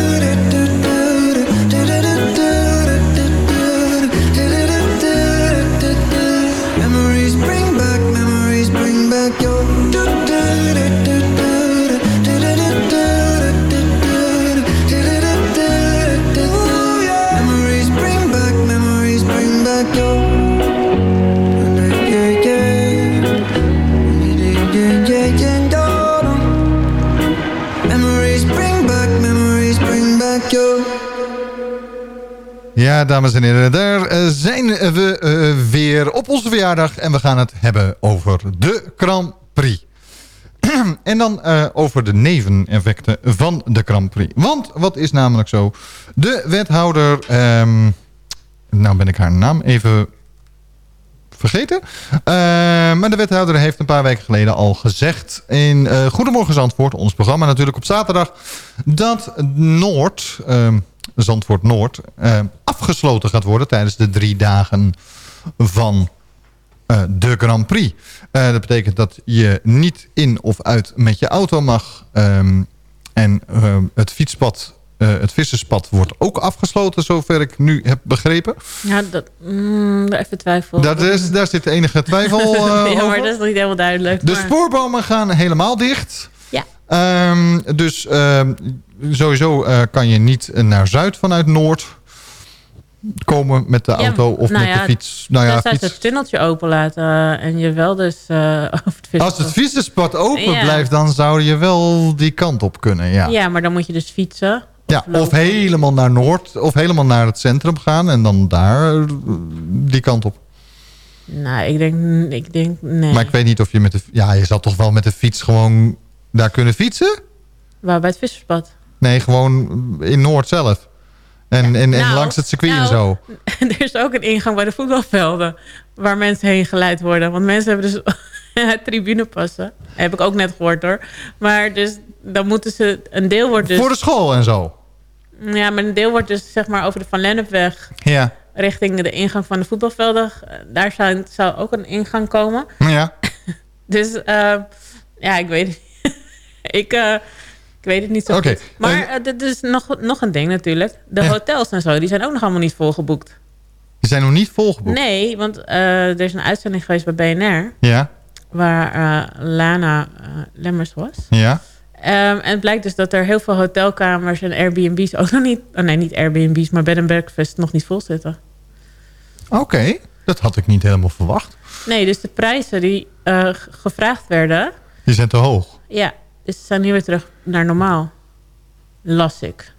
Dames en heren, daar eh, zijn we eh, weer op onze verjaardag. En we gaan het hebben over de Grand Prix. en dan eh, over de neveneffecten van de Grand Prix. Want wat is namelijk zo? De wethouder... ehm, nou ben ik haar naam even vergeten. Maar de wethouder heeft een paar weken geleden al gezegd... in eh, Goedemorgen Zandvoort, ons programma natuurlijk op zaterdag... dat Noord, ehm, Zandvoort Noord, ehm, afgesloten gaat worden... tijdens de drie dagen van eh, de Grand Prix. Eh, dat betekent dat je niet in of uit met je auto mag. ehm, en het fietspad, eh, het visserspad wordt ook afgesloten... zover ik nu heb begrepen. Ja, dat, mm, even twijfel. Dat is, daar zit enige twijfel eh, ja, maar dat is nog niet helemaal duidelijk. De maar- spoorbomen gaan helemaal dicht. Ja. Ehm, dus ehm, sowieso eh, kan je niet naar Zuid vanuit Noord komen met de Ja, auto of nou met ja, de fiets. Nou ja, fiets. het tunneltje open laten eh, en je wel dus het vissen. Als het visserspad open Ja. blijft, dan zou je wel die kant op kunnen. Ja. Ja. maar dan moet je dus fietsen. Ja, of helemaal naar Noord, of helemaal naar het centrum gaan en dan daar die kant op. Nou, ik denk, ik denk nee. Maar ik weet niet of je met de... Ja, je zal toch wel met de fiets gewoon daar kunnen fietsen? Waar, bij het visserspad? Nee, gewoon in Noord zelf. En, en, en Nou, langs het circuit en nou, zo. er is ook een ingang bij de voetbalvelden waar mensen heen geleid worden. Want mensen hebben dus tribunepassen. Heb ik ook net gehoord hoor. Maar dus dan moeten ze... Een deel wordt dus... Voor de school en zo. Ja, maar een deel wordt dus zeg maar over de Van Lennepweg... Ja. richting de ingang van de voetbalvelden. Daar zou, zou ook een ingang komen. Ja. Dus eh, ja, ik weet het niet. ik, eh, ik weet het niet zo goed. Maar eh, dit is nog, nog een ding natuurlijk. De Ja. hotels en zo, die zijn ook nog allemaal niet volgeboekt. Die zijn nog niet volgeboekt. Nee, want eh, er is een uitzending geweest bij BNR... Ja. waar eh, Lana eh, Lemmers was. Ja. Ehm, en het blijkt dus dat er heel veel hotelkamers en Airbnb's... ook nog niet... Oh nee, niet Airbnb's, maar bed and breakfast nog niet vol zitten. Oké, dat had ik niet helemaal verwacht. Nee, dus de prijzen die eh, gevraagd werden... Die zijn te hoog. Ja, dus ze zijn nu weer terug naar normaal. Las ik.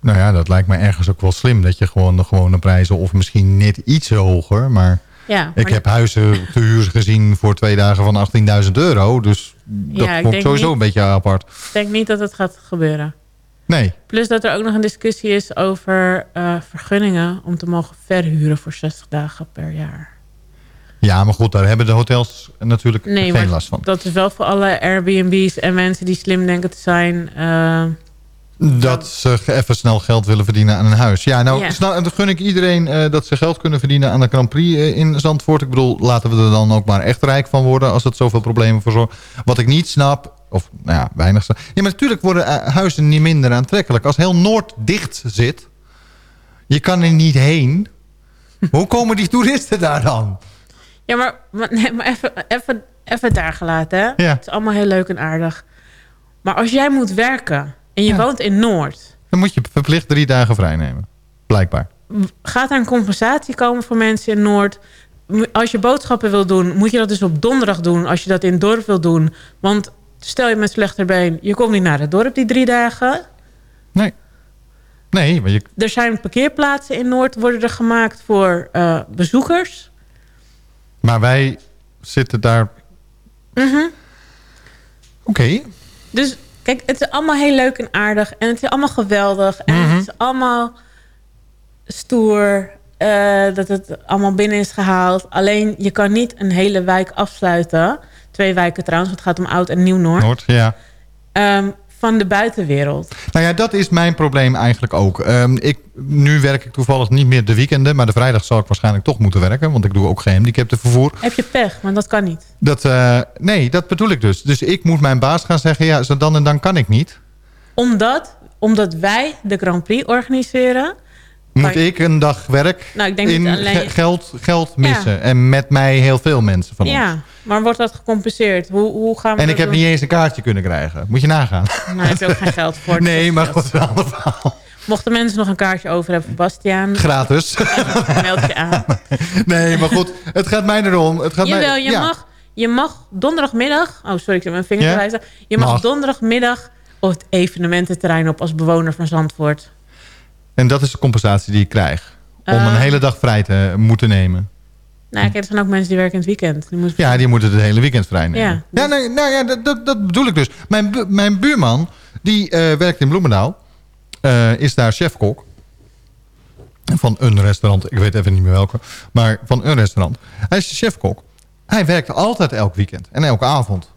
Nou ja, dat lijkt me ergens ook wel slim. Dat je gewoon de gewone prijzen of misschien net iets hoger. Maar Ja, ik heb huizen te huur gezien voor twee dagen van 18.000 euro. Dus dat Ja, denk sowieso niet- een beetje apart. Ik denk niet dat het gaat gebeuren. Nee. Plus dat er ook nog een discussie is over eh, vergunningen... om te mogen verhuren voor 60 dagen per jaar. Ja, maar goed, daar hebben de hotels natuurlijk Nee, geen last van. dat is wel voor alle Airbnb's en mensen die slim denken te zijn. eh, Dat ze even snel geld willen verdienen aan een huis. Ja, nou, Ja. snel- dan gun ik iedereen eh, dat ze geld kunnen verdienen aan de Grand Prix eh, in Zandvoort. Ik bedoel, laten we er dan ook maar echt rijk van worden als het zoveel problemen verzorgt. Wat ik niet snap, of nou ja, weinig snap. Ja, maar natuurlijk worden huizen niet minder aantrekkelijk. Als heel Noord dicht zit, je kan er niet heen. Hoe komen die toeristen daar dan? Ja, maar, maar, nee, maar even, even, even daar gelaten. Hè? Ja. Het is allemaal heel leuk en aardig. Maar als jij moet werken en je woont in Noord... Dan moet je verplicht drie dagen vrij nemen. Blijkbaar. gaat er een compensatie komen voor mensen in Noord? Als je boodschappen wil doen, moet je dat dus op donderdag doen... als je dat in het dorp wil doen. Want stel je met slechter been, je komt niet naar het dorp die drie dagen. Nee, maar je, Er zijn parkeerplaatsen in Noord worden er gemaakt voor eh, bezoekers. Maar wij zitten daar... Mhm. Oké. Dus kijk, het is allemaal heel leuk en aardig. En het is allemaal geweldig. En het is allemaal stoer. eh, dat het allemaal binnen is gehaald. Alleen je kan niet een hele wijk afsluiten. Twee wijken trouwens, want het gaat om Oud en Nieuw-Noord. Noord, ja. ehm, van de buitenwereld. Nou ja, dat is mijn probleem eigenlijk ook. Ehm, ik, nu werk ik toevallig niet meer de weekenden... maar de vrijdag zal ik waarschijnlijk toch moeten werken... want ik doe ook gehandicaptenvervoer. Heb je pech, maar dat kan niet. Dat, eh, nee, dat bedoel ik dus. Dus ik moet mijn baas gaan zeggen... ja, zo dan en dan kan ik niet. Omdat, omdat wij de Grand Prix organiseren. Moet Maar- ik een dag werk Nou, ik denk in alleen- ge- geld, geld Ja. missen. En met mij heel veel mensen van ons. Ja, maar wordt dat gecompenseerd? Hoe, hoe gaan we En ik heb doen? niet eens een kaartje kunnen krijgen. Moet je nagaan. Nou, heb je ook geen geld voor. Nee, maar goed, een ander verhaal. Mochten mensen nog een kaartje over hebben voor Bastiaan... Gratis. meld je aan. Nee, maar goed. Het gaat mij erom. Het gaat Jawel, mij, je, ja. mag, je mag donderdagmiddag... Oh, sorry, ik heb mijn vinger wijzen. Je mag, Mag. donderdagmiddag op het evenemententerrein op als bewoner van Zandvoort. En dat is de compensatie die ik krijg. Om een hele dag vrij te moeten nemen. Nou, kijk, er zijn ook mensen die werken in het weekend. Die moeten... Ja, die moeten het hele weekend vrij nemen. Ja, Ja, nee, nou ja, dat, dat, bedoel ik dus. Mijn, bu- mijn buurman, die eh, werkt in Bloemendaal. eh, is daar chefkok. Van een restaurant. Ik weet even niet meer welke. Maar van een restaurant. Hij is chefkok. Hij werkt altijd elk weekend. En elke avond.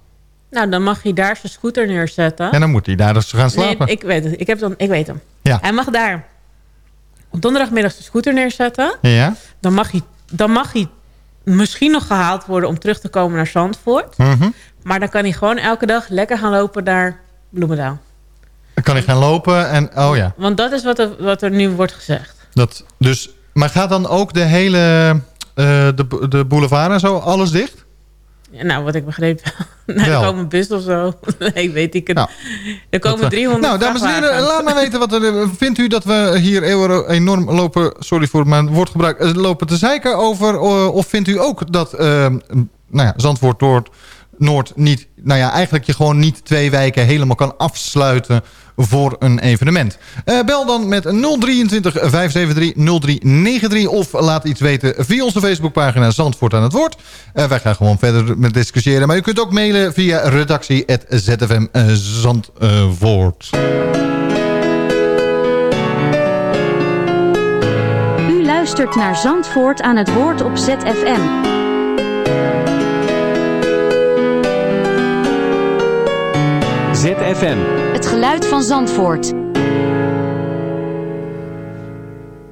Nou, dan mag hij daar zijn scooter neerzetten. En dan moet hij daar dus gaan slapen. Nee, ik weet het. Ik, heb dan, ik weet hem. Ja. Hij mag daar op donderdagmiddag zijn scooter neerzetten. Ja? Dan mag, hij, dan mag hij misschien nog gehaald worden om terug te komen naar Zandvoort. Mhm. Maar dan kan hij gewoon elke dag lekker gaan lopen naar Bloemendaal. Dan kan hij gaan lopen en... Oh ja. Want dat is wat er, wat er nu wordt gezegd. Dat, dus, maar gaat dan ook de hele... eh, de, de boulevard en zo alles dicht? Ja, nou, wat ik begreep. nou, Wel. er komen bussen of zo. nee, weet ik het. Nou, er komen Dat, eh, 300 Nou, dames en heren, laat maar weten wat er... eh, Vindt u dat we hier eeuwen- enorm lopen... Sorry voor mijn woordgebruik. eh, Lopen te zeiken over... Of vindt u ook dat... eh, nou ja, Zandvoort Noord, Noord niet... Nou ja, eigenlijk je gewoon niet twee wijken helemaal kan afsluiten voor een evenement. Eh, bel dan met 023 573 0393 of laat iets weten via onze Facebookpagina Zandvoort aan het woord. Eh, wij gaan gewoon verder met discussiëren. Maar u kunt ook mailen via redactie.zfm Zandvoort. U luistert naar Zandvoort aan het woord op ZFM. ZFM. Het geluid van Zandvoort.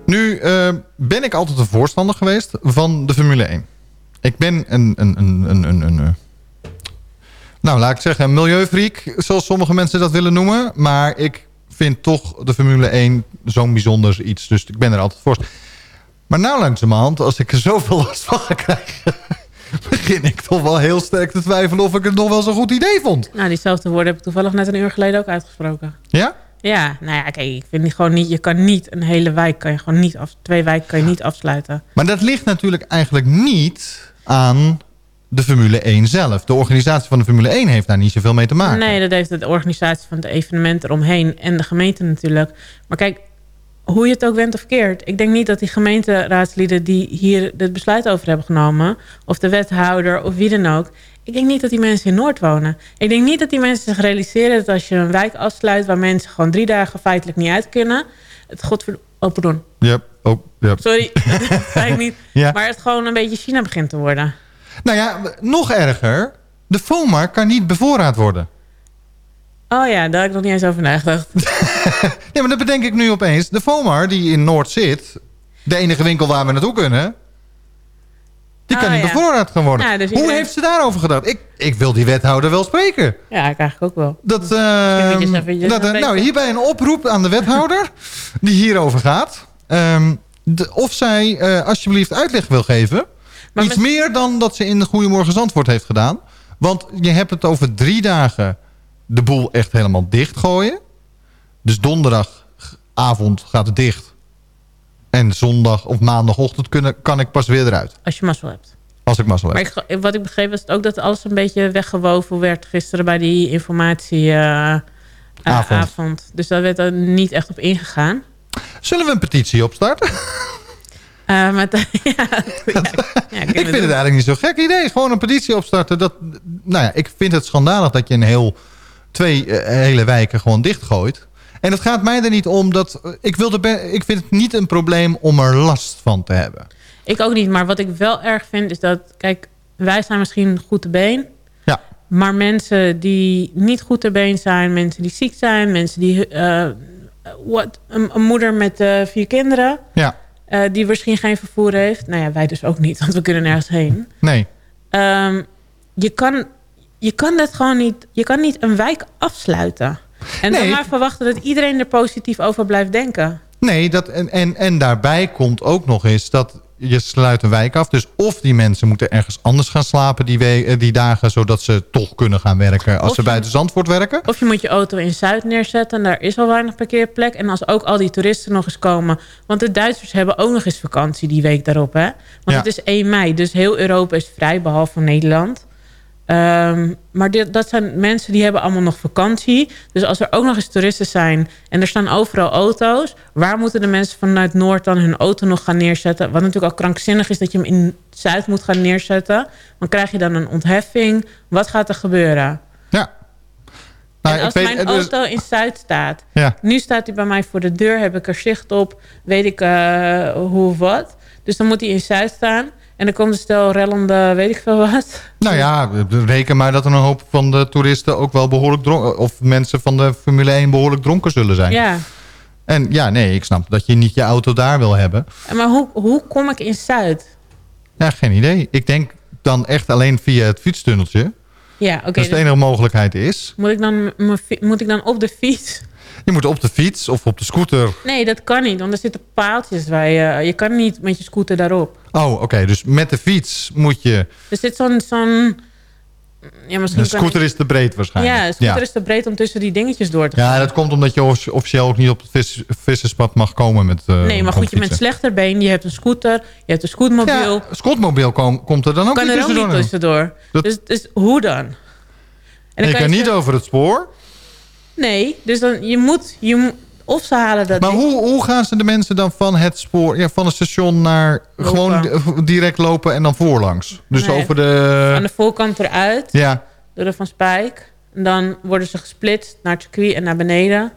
Nu eh, ben ik altijd een voorstander geweest van de Formule 1. Ik ben een, een, een, een, een, een, eh, nou laat ik zeggen, een milieufreak, zoals sommige mensen dat willen noemen. Maar ik vind toch de Formule 1 zo'n bijzonder iets. Dus ik ben er altijd voor. Maar nou langzamerhand, als ik er zoveel last van ga krijgen... begin ik toch wel heel sterk te twijfelen of ik het nog wel zo'n goed idee vond. Nou, diezelfde woorden heb ik toevallig net een uur geleden ook uitgesproken. Ja? Ja, nou ja, kijk, ik vind die gewoon niet... Je kan niet een hele wijk, kan je gewoon niet af, twee wijken kan je niet afsluiten. Maar dat ligt natuurlijk eigenlijk niet aan de Formule 1 zelf. De organisatie van de Formule 1 heeft daar niet zoveel mee te maken. Nee, dat heeft de organisatie van het evenement eromheen en de gemeente natuurlijk. Maar kijk, hoe je het ook went of keert. Ik denk niet dat die gemeenteraadsleden die hier het besluit over hebben genomen... of de wethouder of wie dan ook... ik denk niet dat die mensen in Noord wonen. Ik denk niet dat die mensen zich realiseren dat als je een wijk afsluit... waar mensen gewoon drie dagen feitelijk niet uit kunnen... het godver... Oh, pardon. Yep. Oh, yep. Sorry, dat zei ik niet. Ja. Maar het gewoon een beetje China begint te worden. Nou ja, nog erger. De FOMAR kan niet bevoorraad worden. Oh ja, daar heb ik nog niet eens over nagedacht. Ja, maar dat bedenk ik nu opeens. De FOMAR die in Noord zit... de enige winkel waar we naartoe kunnen... die kan Oh, niet ja. bevoorraad gaan worden. Ja, dus Hoe heeft ze daarover gedacht? Ik, ik wil die wethouder wel spreken. Ja, ik eigenlijk ook wel. Dat, eh, eventjes dat, nou, hierbij een oproep aan de wethouder die hierover gaat. Ehm, de- of zij eh, alsjeblieft uitleg wil geven. Iets meer dan dat ze in de Goedemorgen Zandvoort heeft gedaan. Want je hebt het over drie dagen de boel echt helemaal dichtgooien. Dus donderdagavond gaat het dicht. En zondag of maandagochtend kunnen, kan ik pas weer eruit. Als je mazzel hebt. Als ik mazzel heb. Maar ik, wat ik begreep was ook dat alles een beetje weggewoven werd gisteren bij die informatieavond. Avond. avond. Dus daar werd er niet echt op ingegaan. Zullen we een petitie opstarten? Eh, maar ja, ja, Ik vind het eigenlijk niet zo'n gek idee. Gewoon een petitie opstarten. Dat, nou ja, ik vind het schandalig dat je een heel, twee eh, hele wijken gewoon dichtgooit. En het gaat mij er niet om dat... eh, Ik, wil de ik vind het niet een probleem om er last van te hebben. Ik ook niet, maar wat ik wel erg vind is dat... Kijk, wij zijn misschien goed te been. Ja. Maar mensen die niet goed te been zijn... mensen die ziek zijn, mensen die... eh, wat, een, een moeder met eh, vier kinderen... Ja, die misschien geen vervoer heeft. Nou ja, wij dus ook niet, want we kunnen nergens heen. nee. Ehm, je, kan, je kan dat gewoon niet... Je kan niet een wijk afsluiten. En dan maar verwachten dat iedereen er positief over blijft denken. Nee, dat, en, en, en daarbij komt ook nog eens dat je sluit een wijk af. Dus of die mensen moeten ergens anders gaan slapen die, we, eh, die dagen... zodat ze toch kunnen gaan werken als Of ze buiten Zandvoort werken. Of je moet je auto in Zuid neerzetten. Daar is al weinig parkeerplek. En als ook al die toeristen nog eens komen. Want de Duitsers hebben ook nog eens vakantie die week daarop. Hè? Want Ja. het is 1 mei. Dus heel Europa is vrij, behalve Nederland. Ehm, maar dit, dat zijn mensen die hebben allemaal nog vakantie. Dus als er ook nog eens toeristen zijn... en er staan overal auto's... waar moeten de mensen vanuit Noord dan hun auto nog gaan neerzetten? Wat natuurlijk al krankzinnig is dat je hem in Zuid moet gaan neerzetten. Dan krijg je dan een ontheffing. Wat gaat er gebeuren? Ja. Nou, en als weet- mijn auto in Zuid staat... Ja. nu staat hij bij mij voor de deur, heb ik er zicht op... weet ik eh, hoe of wat. Dus dan moet hij in Zuid staan... en dan komt er stel rellende, weet ik veel wat. Nou ja, reken maar dat er een hoop van de toeristen ook wel behoorlijk dronken... of mensen van de Formule 1 behoorlijk dronken zullen zijn. Ja, En ja, nee, ik snap dat je niet je auto daar wil hebben. En maar hoe, hoe kom ik in Zuid? Ja, geen idee. Ik denk dan echt alleen via het fietstunneltje. Ja, oké. dat is de dus enige mogelijkheid is. moet, ik dan, moet ik dan op de fiets? Je moet op de fiets of op de scooter. Nee, dat kan niet, want er zitten paaltjes waar je... Je kan niet met je scooter daarop. Oh, oké. dus met de fiets moet je... Er zit zo'n... zo'n ja, misschien De kan scooter ik- is te breed waarschijnlijk. Ja, de scooter is te breed om tussen die dingetjes door te gaan. Ja, dat komt omdat je of- officieel ook niet op het vis, visserspad mag komen met eh, Nee, maar goed, je bent slechter been. Je hebt een scooter, je hebt een scootmobiel. Ja, Scootmobiel kom- komt er dan ook kan niet er ook niet tussendoor. tussendoor. Dat- Dus, dus hoe dan? En je kan je niet over het spoor. Nee, dus dan je moet, je. Of ze halen dat Maar ding- hoe, hoe gaan ze de mensen dan van het spoor, ja, van het station naar Lopen. gewoon di- direct lopen en dan voorlangs? Dus Nee, over de... aan de voorkant eruit, Ja. door de Van Spijk. En dan worden ze gesplitst naar het circuit en naar beneden.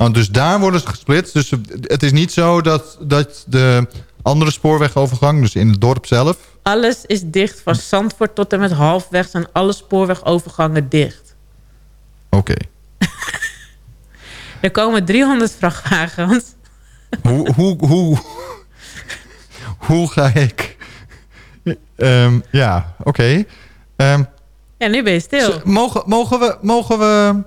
Oh, dus daar worden ze gesplitst. Dus het is niet zo dat, dat de andere spoorwegovergang, dus in het dorp zelf... Alles is dicht. Van Zandvoort tot en met halfweg zijn alle spoorwegovergangen dicht. Oké. Er komen 300 vrachtwagens. hoe, hoe, hoe, hoe ga ik... Ehm, ja, oké. Ehm, Ja, nu ben je stil. mogen, mogen, we, mogen we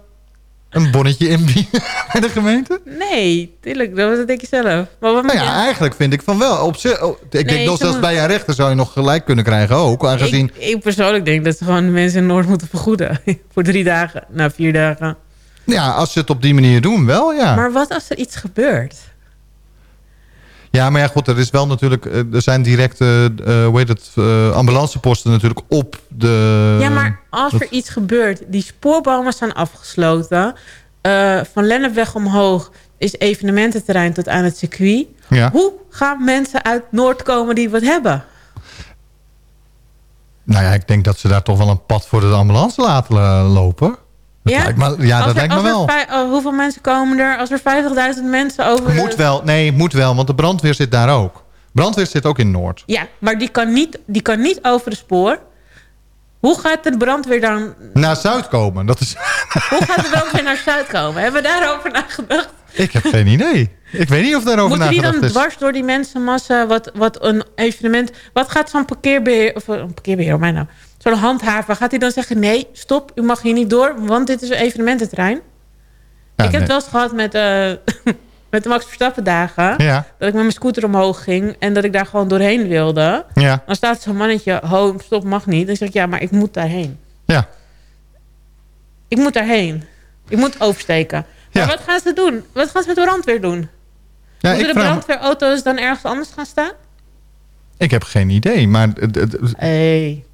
een bonnetje inbieden bij de gemeente? Nee, tuurlijk. Dat denk je zelf. Maar wat Nou ja, je- eigenlijk vind ik van wel. Op zich, oh, ik Nee, denk nog ze zelfs bij een rechter zou je nog gelijk kunnen krijgen ook. Aangezien, ik, ik persoonlijk denk dat ze gewoon de mensen in Noord moeten vergoeden. Voor drie dagen, nou vier dagen. Ja, als ze het op die manier doen, wel ja. Maar wat als er iets gebeurt? Ja, maar ja, goed, er is wel natuurlijk... eh, Er zijn directe, eh hoe heet het, eh, ambulanceposten natuurlijk op de... ja, maar als er iets gebeurt, die spoorbomen zijn afgesloten. eh, van Lennepweg omhoog is evenemententerrein tot aan het circuit. Ja. Hoe gaan mensen uit Noord komen die wat hebben? Nou ja, ik denk dat ze daar toch wel een pad voor de ambulance laten lopen. Dat Ja? lijkt me, ja, Als dat er- lijkt me wel. oh, hoeveel mensen komen er? Als er 50.000 mensen over... de- Moet wel, nee, moet wel, want de brandweer zit daar ook. Brandweer zit ook in Noord. Ja, maar die kan, niet, die kan niet over de spoor. Hoe gaat de brandweer dan... Naar Zuid komen, dat is... Hoe gaat de brandweer naar Zuid komen? Hebben we daarover nagedacht? Ik heb geen idee. Ik weet niet of daarover Moeten die nagedacht dan is. dwars door die mensenmassa... wat, wat een evenement... Wat gaat zo'n parkeerbeheer... Of een parkeerbeheer, mij nou. Zo'n handhaver, gaat hij dan zeggen... nee, stop, u mag hier niet door... want dit is een evenemententerrein? ik heb nee. het wel eens gehad met, eh, met de Max Verstappen dagen... Ja. dat ik met mijn scooter omhoog ging... en dat ik daar gewoon doorheen wilde. Ja. Dan staat zo'n mannetje... ho, stop, mag niet. Dan zeg ik, ja, maar ik moet daarheen. Ja. Ik moet daarheen. Ik moet oversteken. Maar wat gaan ze doen? Wat gaan ze met de brandweer doen? Ja, Moeten de brandweerauto's dan ergens anders gaan staan? Ik heb geen idee, maar... Hey,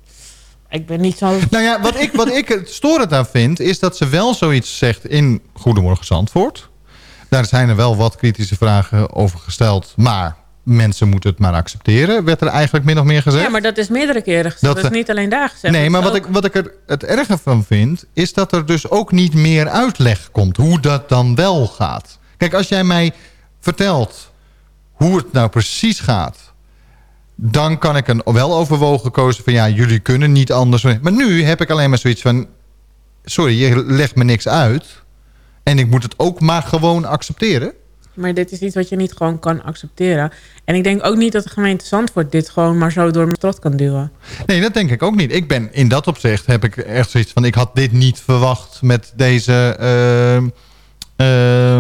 ik ben niet zo... Nou ja, wat ik, wat ik het storend aan vind... is dat ze wel zoiets zegt in Goedemorgen Zandvoort. Daar zijn er wel wat kritische vragen over gesteld. Maar mensen moeten het maar accepteren. Werd er eigenlijk min of meer gezegd. Ja, maar dat is meerdere keren gezegd. Dat, Dat, is eh, niet alleen daar gezegd. nee, maar wat ook- ik, wat ik er het erge van vind... is dat er dus ook niet meer uitleg komt... hoe dat dan wel gaat. Kijk, als jij mij vertelt hoe het nou precies gaat... dan kan ik een wel overwogen kozen van... ja, jullie kunnen niet anders. Maar nu heb ik alleen maar zoiets van... sorry, je legt me niks uit... en ik moet het ook maar gewoon accepteren. Maar dit is iets wat je niet gewoon kan accepteren. En ik denk ook niet dat de gemeente Zandvoort dit gewoon maar zo door mijn strot kan duwen. Nee, dat denk ik ook niet. Ik ben in dat opzicht heb ik echt zoiets van... ik had dit niet verwacht met deze... eh,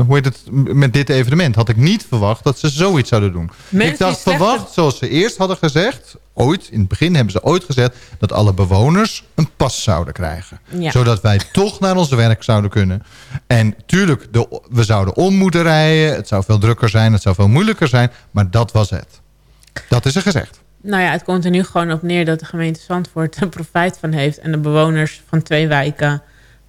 hoe heet het? Met dit evenement had ik niet verwacht dat ze zoiets zouden doen. Mensen ik dacht verwacht, zoals ze eerst hadden gezegd... ooit, in het begin hebben ze ooit gezegd... dat alle bewoners een pas zouden krijgen. Ja. Zodat wij toch naar ons werk zouden kunnen. En tuurlijk, de, we zouden om moeten rijden. Het zou veel drukker zijn, het zou veel moeilijker zijn. Maar dat was het. Dat is er gezegd. Nou ja, het komt er nu gewoon op neer dat de gemeente Zandvoort er profijt van heeft. En de bewoners van twee wijken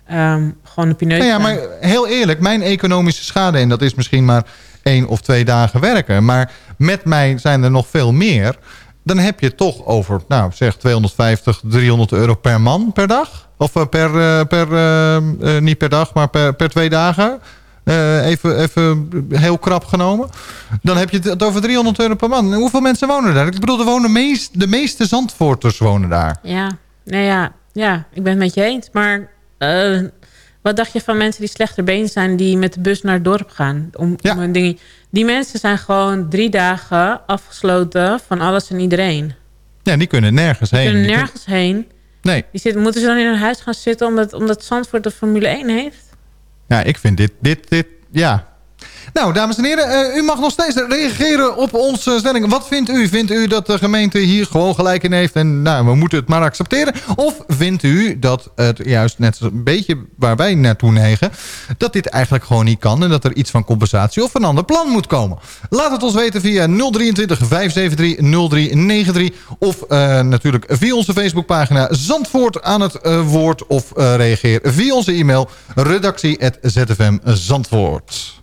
ehm, gewoon de pineut Nou ja, maar heel eerlijk, mijn economische schade... en dat is misschien maar één of twee dagen werken... maar met mij zijn er nog veel meer... dan heb je toch over, nou zeg 250, 300 euro per man per dag. Of eh, per, eh, per eh, niet per dag, maar per, per twee dagen. Even, even heel krap genomen. Dan heb je het over 300 euro per man. Hoeveel mensen wonen daar? Ik bedoel, er wonen meest, de meeste Zandvoorters wonen daar. Ja, nou ja, ja, ik ben het met je eens. Maar eh, wat dacht je van mensen die slechter been zijn... die met de bus naar het dorp gaan? Om, om hun ding... Die mensen zijn gewoon drie dagen afgesloten van alles en iedereen. Ja, die kunnen nergens Die heen. kunnen Die nergens heen. Nee. Die zitten, moeten ze dan in hun huis gaan zitten omdat, omdat Zandvoort de Formule 1 heeft? Ja, ik vind dit, dit, dit, ja. Nou, dames en heren, eh, u mag nog steeds reageren op onze stelling. Wat vindt u? Vindt u dat de gemeente hier gewoon gelijk in heeft en nou, we moeten het maar accepteren? Of vindt u dat het juist net een beetje waar wij naartoe neigen, dat dit eigenlijk gewoon niet kan en dat er iets van compensatie of een ander plan moet komen? Laat het ons weten via 023 573 0393 of eh, natuurlijk via onze Facebookpagina Zandvoort aan het eh, woord of reageer via onze e-mail redactie@zfmzandvoort.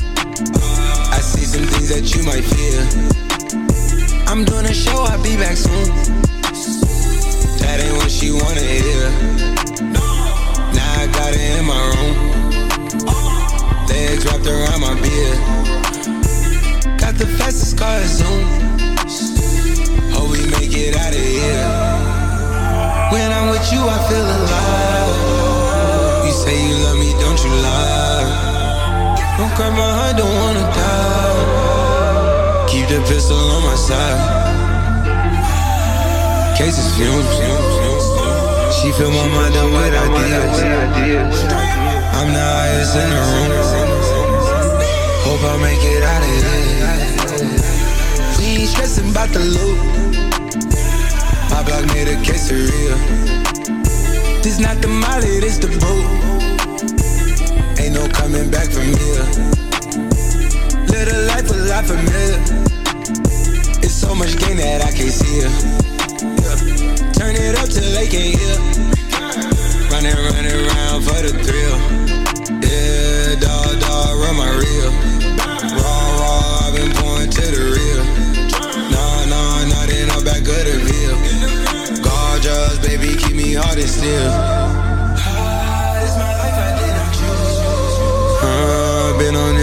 Some things that you might fear. I'm doing a show, I'll be back soon. That ain't what she wanna hear. Now I got it in my room. Legs wrapped around my beard. Got the fastest car Zoom. Hope we make it out of here. When I'm with you, I feel alive. You say you love me, don't you lie? Don't cry my heart, don't wanna die. Keep the pistol on my side. Cases fumes. She fill my mind up with ideas. I'm the highest in the room. Hope I make it out of here. We ain't stressing about the loot. My block made a quesadilla. This not the molly, this the boat. Ain't no coming back from here. Live the life a lot familiar. It's so much gain that I can't see ya. Turn it up till they can't hear. Running, running around for the thrill. Yeah, dog, dog, run my reel. Raw, raw, I've been pouring to the real. Nah, nah, not in the back of the veil. Gorgeous, baby, keep me hard and still.